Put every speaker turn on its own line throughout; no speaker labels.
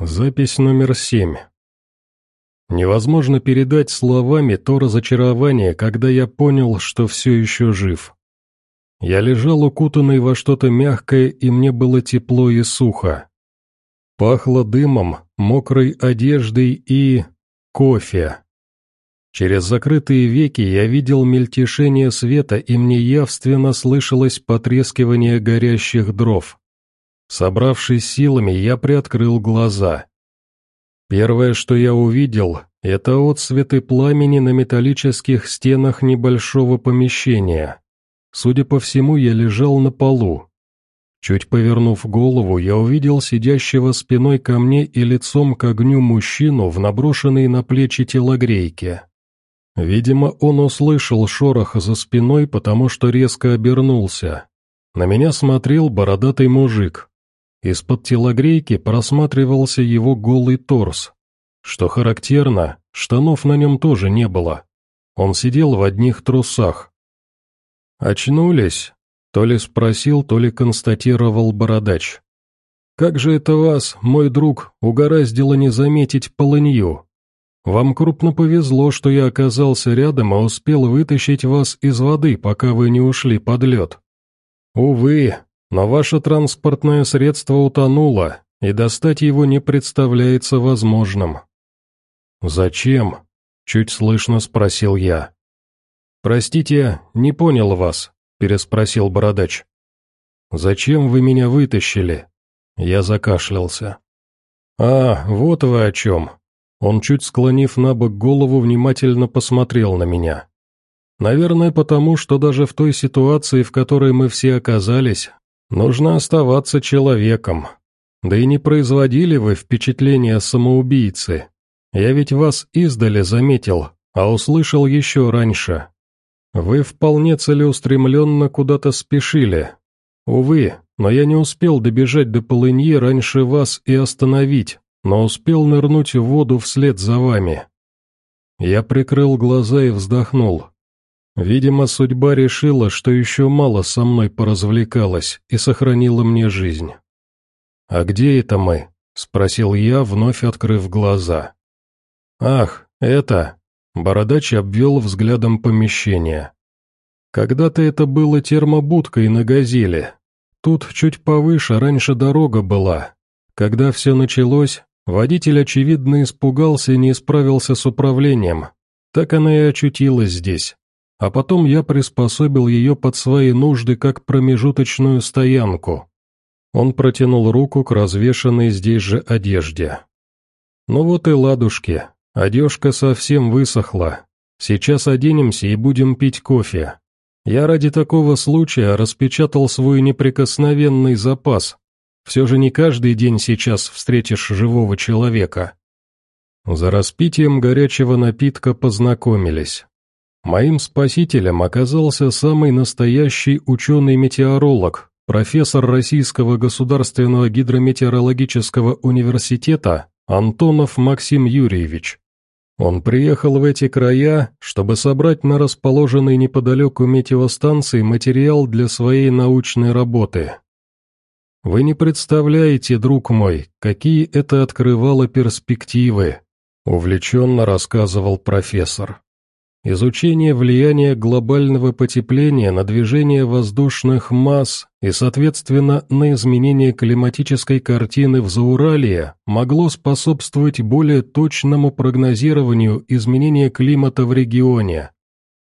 Запись номер семь. Невозможно передать словами то разочарование, когда я понял, что все еще жив. Я лежал укутанный во что-то мягкое, и мне было тепло и сухо. Пахло дымом, мокрой одеждой и... кофе. Через закрытые веки я видел мельтешение света, и мне явственно слышалось потрескивание горящих дров. Собравшись силами, я приоткрыл глаза. Первое, что я увидел, это отсветы пламени на металлических стенах небольшого помещения. Судя по всему, я лежал на полу. Чуть повернув голову, я увидел сидящего спиной ко мне и лицом к огню мужчину в наброшенной на плечи телогрейке. Видимо, он услышал шорох за спиной, потому что резко обернулся. На меня смотрел бородатый мужик, из-под телогрейки просматривался его голый торс. Что характерно, штанов на нем тоже не было. Он сидел в одних трусах. «Очнулись?» — то ли спросил, то ли констатировал бородач. «Как же это вас, мой друг, угораздило не заметить полынью? Вам крупно повезло, что я оказался рядом и успел вытащить вас из воды, пока вы не ушли под лед. Увы, но ваше транспортное средство утонуло, и достать его не представляется возможным». «Зачем?» — чуть слышно спросил я. «Простите, не понял вас», — переспросил бородач. «Зачем вы меня вытащили?» Я закашлялся. «А, вот вы о чем». Он, чуть склонив на бок голову, внимательно посмотрел на меня. «Наверное, потому, что даже в той ситуации, в которой мы все оказались, Нужно оставаться человеком. Да и не производили вы впечатления самоубийцы. Я ведь вас издали заметил, а услышал еще раньше. Вы вполне целеустремленно куда-то спешили. Увы, но я не успел добежать до полыньи раньше вас и остановить, но успел нырнуть в воду вслед за вами. Я прикрыл глаза и вздохнул. Видимо, судьба решила, что еще мало со мной поразвлекалась и сохранила мне жизнь. «А где это мы?» — спросил я, вновь открыв глаза. «Ах, это...» — бородач обвел взглядом помещение. «Когда-то это было термобудкой на «Газели». Тут чуть повыше раньше дорога была. Когда все началось, водитель, очевидно, испугался и не справился с управлением. Так она и очутилась здесь а потом я приспособил ее под свои нужды как промежуточную стоянку. Он протянул руку к развешанной здесь же одежде. Ну вот и ладушки, одежка совсем высохла. Сейчас оденемся и будем пить кофе. Я ради такого случая распечатал свой неприкосновенный запас. Все же не каждый день сейчас встретишь живого человека. За распитием горячего напитка познакомились. Моим спасителем оказался самый настоящий ученый-метеоролог, профессор Российского государственного гидрометеорологического университета Антонов Максим Юрьевич. Он приехал в эти края, чтобы собрать на расположенной неподалеку метеостанции материал для своей научной работы. Вы не представляете, друг мой, какие это открывало перспективы, увлеченно рассказывал профессор. Изучение влияния глобального потепления на движение воздушных масс и, соответственно, на изменение климатической картины в Зауралье могло способствовать более точному прогнозированию изменения климата в регионе.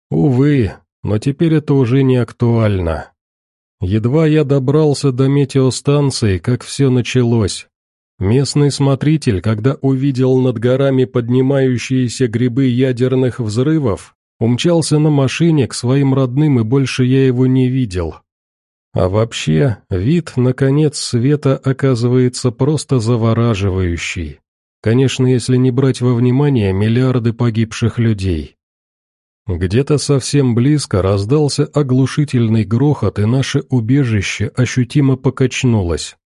Увы, но теперь это уже не актуально. Едва я добрался до метеостанции, как все началось. Местный смотритель, когда увидел над горами поднимающиеся грибы ядерных взрывов, умчался на машине к своим родным, и больше я его не видел. А вообще, вид на конец света оказывается просто завораживающий. Конечно, если не брать во внимание миллиарды погибших людей. Где-то совсем близко раздался оглушительный грохот, и наше убежище ощутимо покачнулось.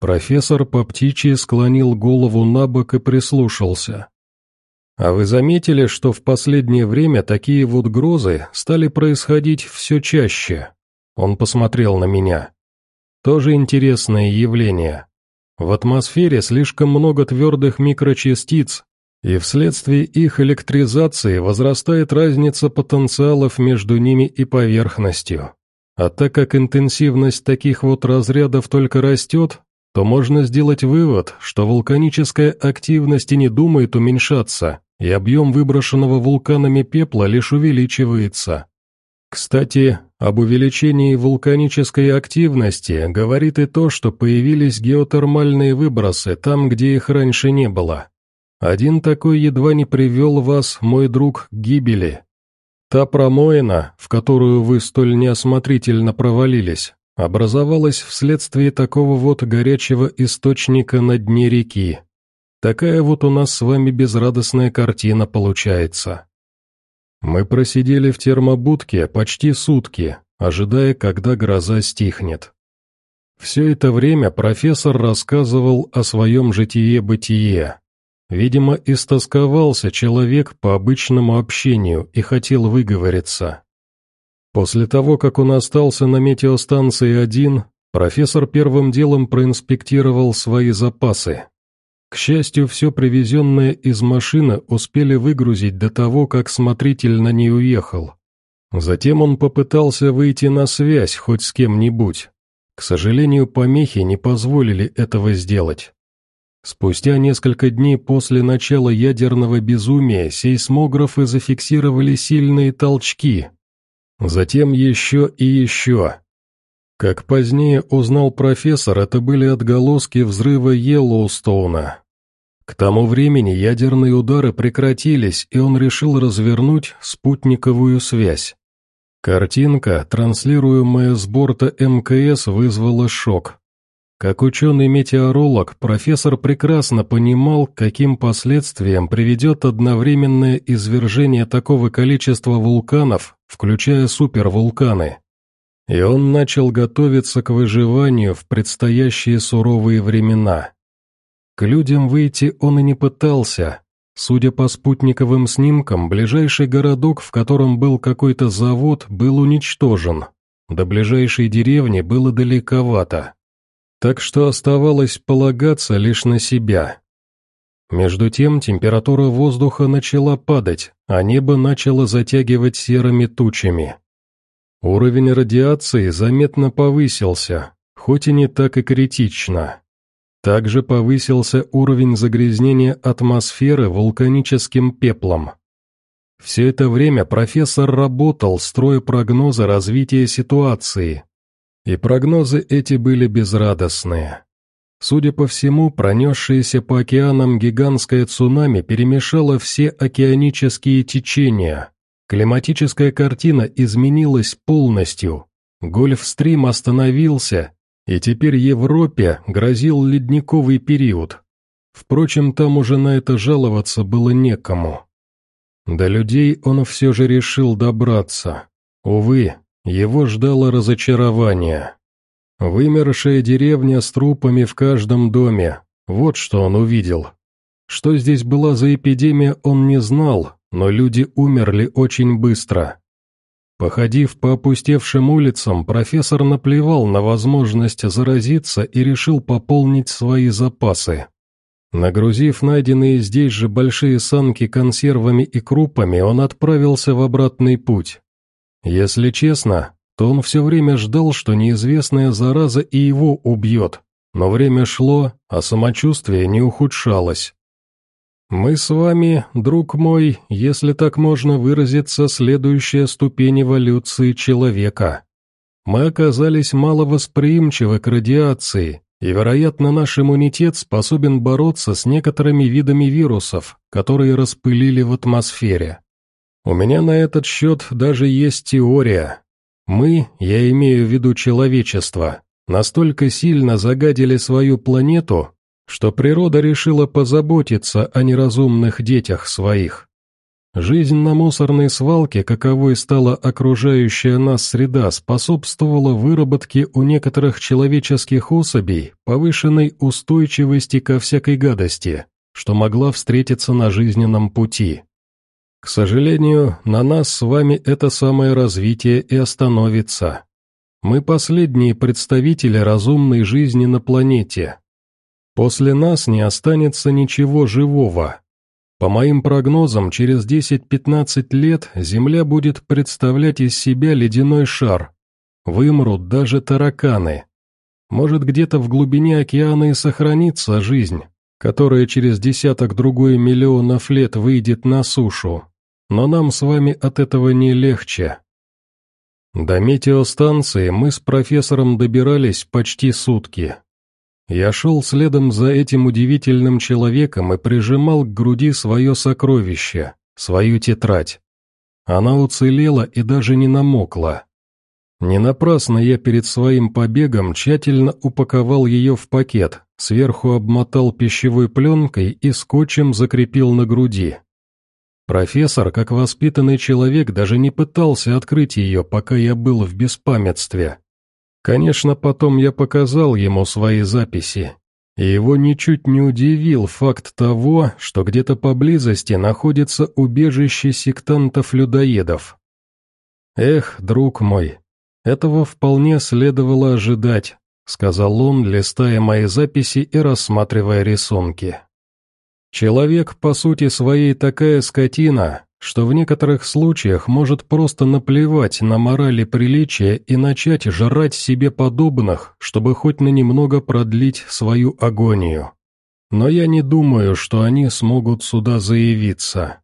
Профессор по птичьи склонил голову на бок и прислушался. «А вы заметили, что в последнее время такие вот грозы стали происходить все чаще?» Он посмотрел на меня. «Тоже интересное явление. В атмосфере слишком много твердых микрочастиц, и вследствие их электризации возрастает разница потенциалов между ними и поверхностью. А так как интенсивность таких вот разрядов только растет, то можно сделать вывод, что вулканическая активность и не думает уменьшаться, и объем выброшенного вулканами пепла лишь увеличивается. Кстати, об увеличении вулканической активности говорит и то, что появились геотермальные выбросы там, где их раньше не было. Один такой едва не привел вас, мой друг, к гибели. Та промоина, в которую вы столь неосмотрительно провалились, образовалась вследствие такого вот горячего источника на дне реки. Такая вот у нас с вами безрадостная картина получается. Мы просидели в термобудке почти сутки, ожидая, когда гроза стихнет. Все это время профессор рассказывал о своем житие-бытие. Видимо, истосковался человек по обычному общению и хотел выговориться. После того, как он остался на метеостанции один, профессор первым делом проинспектировал свои запасы. К счастью, все привезенное из машины успели выгрузить до того, как смотритель на ней уехал. Затем он попытался выйти на связь хоть с кем-нибудь. К сожалению, помехи не позволили этого сделать. Спустя несколько дней после начала ядерного безумия сейсмографы зафиксировали сильные толчки. Затем еще и еще. Как позднее узнал профессор, это были отголоски взрыва Йеллоустоуна. К тому времени ядерные удары прекратились, и он решил развернуть спутниковую связь. Картинка, транслируемая с борта МКС, вызвала шок. Как ученый-метеоролог, профессор прекрасно понимал, каким последствиям приведет одновременное извержение такого количества вулканов, включая супервулканы. И он начал готовиться к выживанию в предстоящие суровые времена. К людям выйти он и не пытался. Судя по спутниковым снимкам, ближайший городок, в котором был какой-то завод, был уничтожен. До ближайшей деревни было далековато. Так что оставалось полагаться лишь на себя. Между тем температура воздуха начала падать, а небо начало затягивать серыми тучами. Уровень радиации заметно повысился, хоть и не так и критично. Также повысился уровень загрязнения атмосферы вулканическим пеплом. Все это время профессор работал, строя прогнозы развития ситуации. И прогнозы эти были безрадостные. Судя по всему, пронесшееся по океанам гигантское цунами перемешало все океанические течения, Климатическая картина изменилась полностью. Гольфстрим остановился, и теперь Европе грозил ледниковый период. Впрочем, там уже на это жаловаться было некому. До людей он все же решил добраться. Увы, его ждало разочарование. Вымершая деревня с трупами в каждом доме. Вот что он увидел. Что здесь была за эпидемия, он не знал, но люди умерли очень быстро. Походив по опустевшим улицам, профессор наплевал на возможность заразиться и решил пополнить свои запасы. Нагрузив найденные здесь же большие санки консервами и крупами, он отправился в обратный путь. Если честно, то он все время ждал, что неизвестная зараза и его убьет, но время шло, а самочувствие не ухудшалось. Мы с вами, друг мой, если так можно выразиться, следующая ступень эволюции человека. Мы оказались маловосприимчивы к радиации, и, вероятно, наш иммунитет способен бороться с некоторыми видами вирусов, которые распылили в атмосфере. У меня на этот счет даже есть теория. Мы, я имею в виду человечество, настолько сильно загадили свою планету, что природа решила позаботиться о неразумных детях своих. Жизнь на мусорной свалке, каковой стала окружающая нас среда, способствовала выработке у некоторых человеческих особей повышенной устойчивости ко всякой гадости, что могла встретиться на жизненном пути. К сожалению, на нас с вами это самое развитие и остановится. Мы последние представители разумной жизни на планете, После нас не останется ничего живого. По моим прогнозам, через 10-15 лет Земля будет представлять из себя ледяной шар. Вымрут даже тараканы. Может, где-то в глубине океана и сохранится жизнь, которая через десяток-другой миллионов лет выйдет на сушу. Но нам с вами от этого не легче. До метеостанции мы с профессором добирались почти сутки. Я шел следом за этим удивительным человеком и прижимал к груди свое сокровище, свою тетрадь. Она уцелела и даже не намокла. Не напрасно я перед своим побегом тщательно упаковал ее в пакет, сверху обмотал пищевой пленкой и скотчем закрепил на груди. Профессор, как воспитанный человек, даже не пытался открыть ее, пока я был в беспамятстве. Конечно, потом я показал ему свои записи, и его ничуть не удивил факт того, что где-то поблизости находится убежище сектантов-людоедов. Эх, друг мой, этого вполне следовало ожидать, сказал он, листая мои записи и рассматривая рисунки. Человек, по сути своей, такая скотина, что в некоторых случаях может просто наплевать на морали приличия и начать жрать себе подобных, чтобы хоть на немного продлить свою агонию. Но я не думаю, что они смогут сюда заявиться.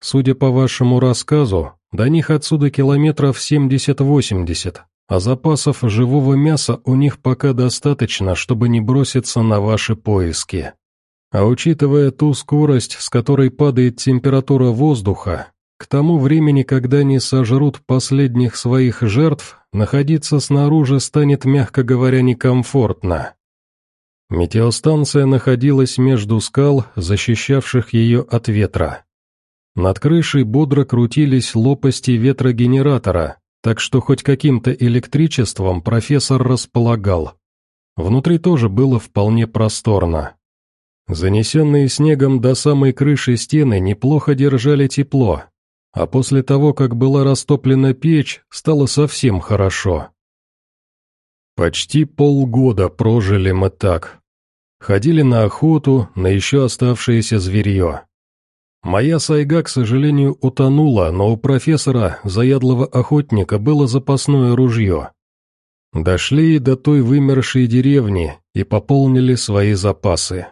Судя по вашему рассказу, до них отсюда километров 70-80, а запасов живого мяса у них пока достаточно, чтобы не броситься на ваши поиски. А учитывая ту скорость, с которой падает температура воздуха, к тому времени, когда они сожрут последних своих жертв, находиться снаружи станет, мягко говоря, некомфортно. Метеостанция находилась между скал, защищавших ее от ветра. Над крышей бодро крутились лопасти ветрогенератора, так что хоть каким-то электричеством профессор располагал. Внутри тоже было вполне просторно. Занесенные снегом до самой крыши стены неплохо держали тепло, а после того, как была растоплена печь, стало совсем хорошо. Почти полгода прожили мы так. Ходили на охоту, на еще оставшееся зверье. Моя сайга, к сожалению, утонула, но у профессора, заядлого охотника, было запасное ружье. Дошли до той вымершей деревни и пополнили свои запасы.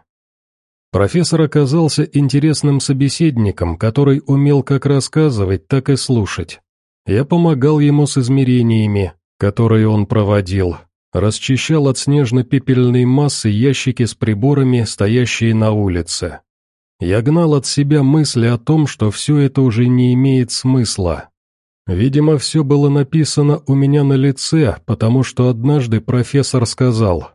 Профессор оказался интересным собеседником, который умел как рассказывать, так и слушать. Я помогал ему с измерениями, которые он проводил, расчищал от снежно-пепельной массы ящики с приборами, стоящие на улице. Я гнал от себя мысли о том, что все это уже не имеет смысла. Видимо, все было написано у меня на лице, потому что однажды профессор сказал,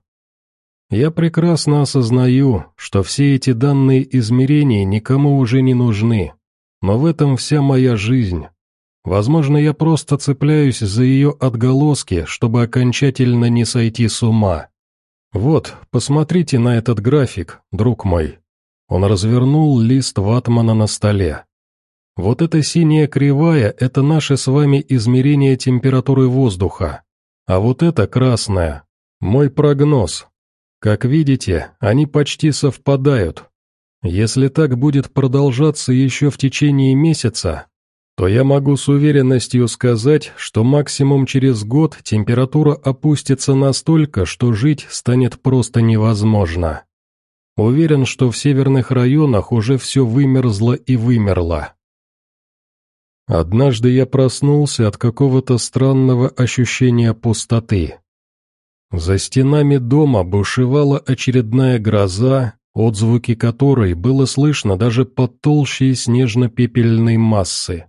я прекрасно осознаю, что все эти данные измерения никому уже не нужны, но в этом вся моя жизнь. Возможно, я просто цепляюсь за ее отголоски, чтобы окончательно не сойти с ума. Вот, посмотрите на этот график, друг мой. Он развернул лист ватмана на столе. Вот эта синяя кривая – это наше с вами измерение температуры воздуха. А вот это красная – мой прогноз, как видите, они почти совпадают. Если так будет продолжаться еще в течение месяца, то я могу с уверенностью сказать, что максимум через год температура опустится настолько, что жить станет просто невозможно. Уверен, что в северных районах уже все вымерзло и вымерло. Однажды я проснулся от какого-то странного ощущения пустоты. За стенами дома бушевала очередная гроза, отзвуки которой было слышно даже под толщей снежно-пепельной массы.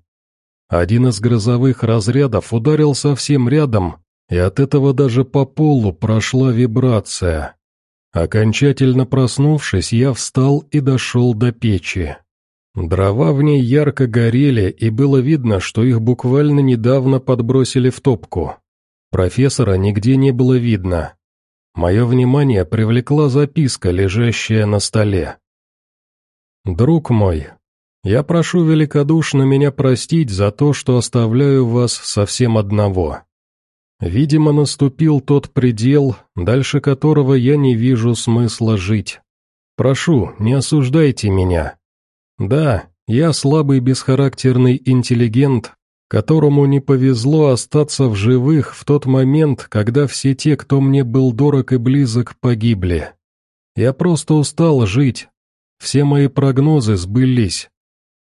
Один из грозовых разрядов ударил совсем рядом, и от этого даже по полу прошла вибрация. Окончательно проснувшись, я встал и дошел до печи. Дрова в ней ярко горели, и было видно, что их буквально недавно подбросили в топку. Профессора нигде не было видно. Мое внимание привлекла записка, лежащая на столе. «Друг мой, я прошу великодушно меня простить за то, что оставляю вас совсем одного. Видимо, наступил тот предел, дальше которого я не вижу смысла жить. Прошу, не осуждайте меня. Да, я слабый бесхарактерный интеллигент, которому не повезло остаться в живых в тот момент, когда все те, кто мне был дорог и близок, погибли. Я просто устал жить. Все мои прогнозы сбылись.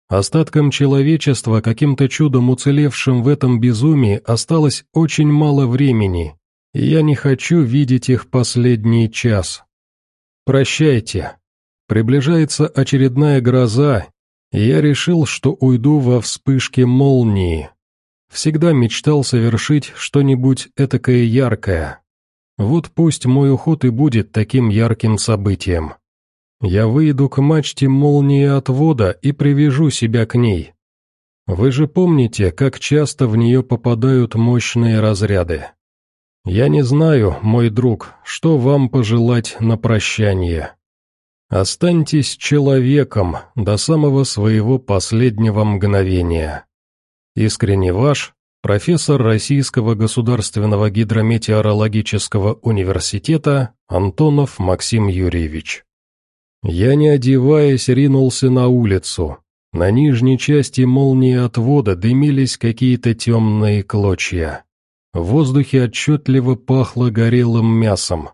Остаткам человечества, каким-то чудом уцелевшим в этом безумии, осталось очень мало времени, и я не хочу видеть их последний час. Прощайте. Приближается очередная гроза, и я решил, что уйду во вспышке молнии. Всегда мечтал совершить что-нибудь этакое яркое. Вот пусть мой уход и будет таким ярким событием. Я выйду к мачте молнии отвода и привяжу себя к ней. Вы же помните, как часто в нее попадают мощные разряды. Я не знаю, мой друг, что вам пожелать на прощание. Останьтесь человеком до самого своего последнего мгновения. Искренне ваш, профессор Российского государственного гидрометеорологического университета Антонов Максим Юрьевич. Я, не одеваясь, ринулся на улицу. На нижней части молнии отвода дымились какие-то темные клочья. В воздухе отчетливо пахло горелым мясом.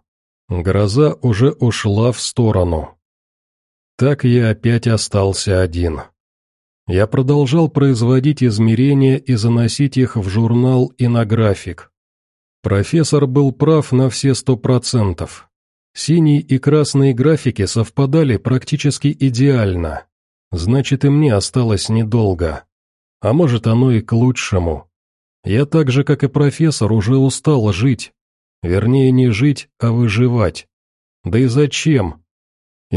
Гроза уже ушла в сторону. Так я опять остался один. Я продолжал производить измерения и заносить их в журнал и на график. Профессор был прав на все сто процентов. Синие и красные графики совпадали практически идеально. Значит, и мне осталось недолго. А может, оно и к лучшему. Я так же, как и профессор, уже устал жить. Вернее, не жить, а выживать. Да и зачем?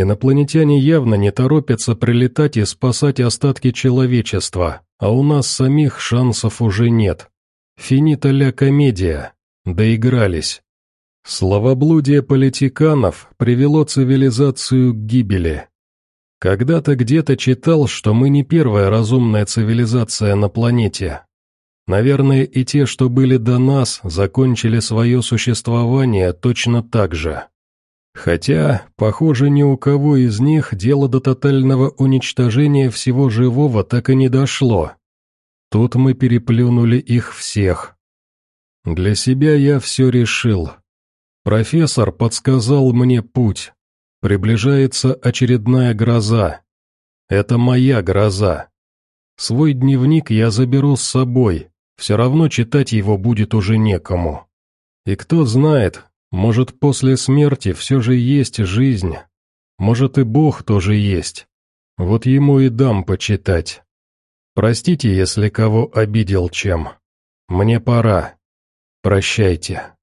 Инопланетяне явно не торопятся прилетать и спасать остатки человечества, а у нас самих шансов уже нет. Финита ля комедия. Доигрались. Словоблудие политиканов привело цивилизацию к гибели. Когда-то где-то читал, что мы не первая разумная цивилизация на планете. Наверное, и те, что были до нас, закончили свое существование точно так же. Хотя, похоже, ни у кого из них дело до тотального уничтожения всего живого так и не дошло. Тут мы переплюнули их всех. Для себя я все решил. Профессор подсказал мне путь. Приближается очередная гроза. Это моя гроза. Свой дневник я заберу с собой, все равно читать его будет уже некому. И кто знает, может после смерти все же есть жизнь. Может и Бог тоже есть. Вот ему и дам почитать. Простите, если кого обидел чем. Мне пора. Прощайте.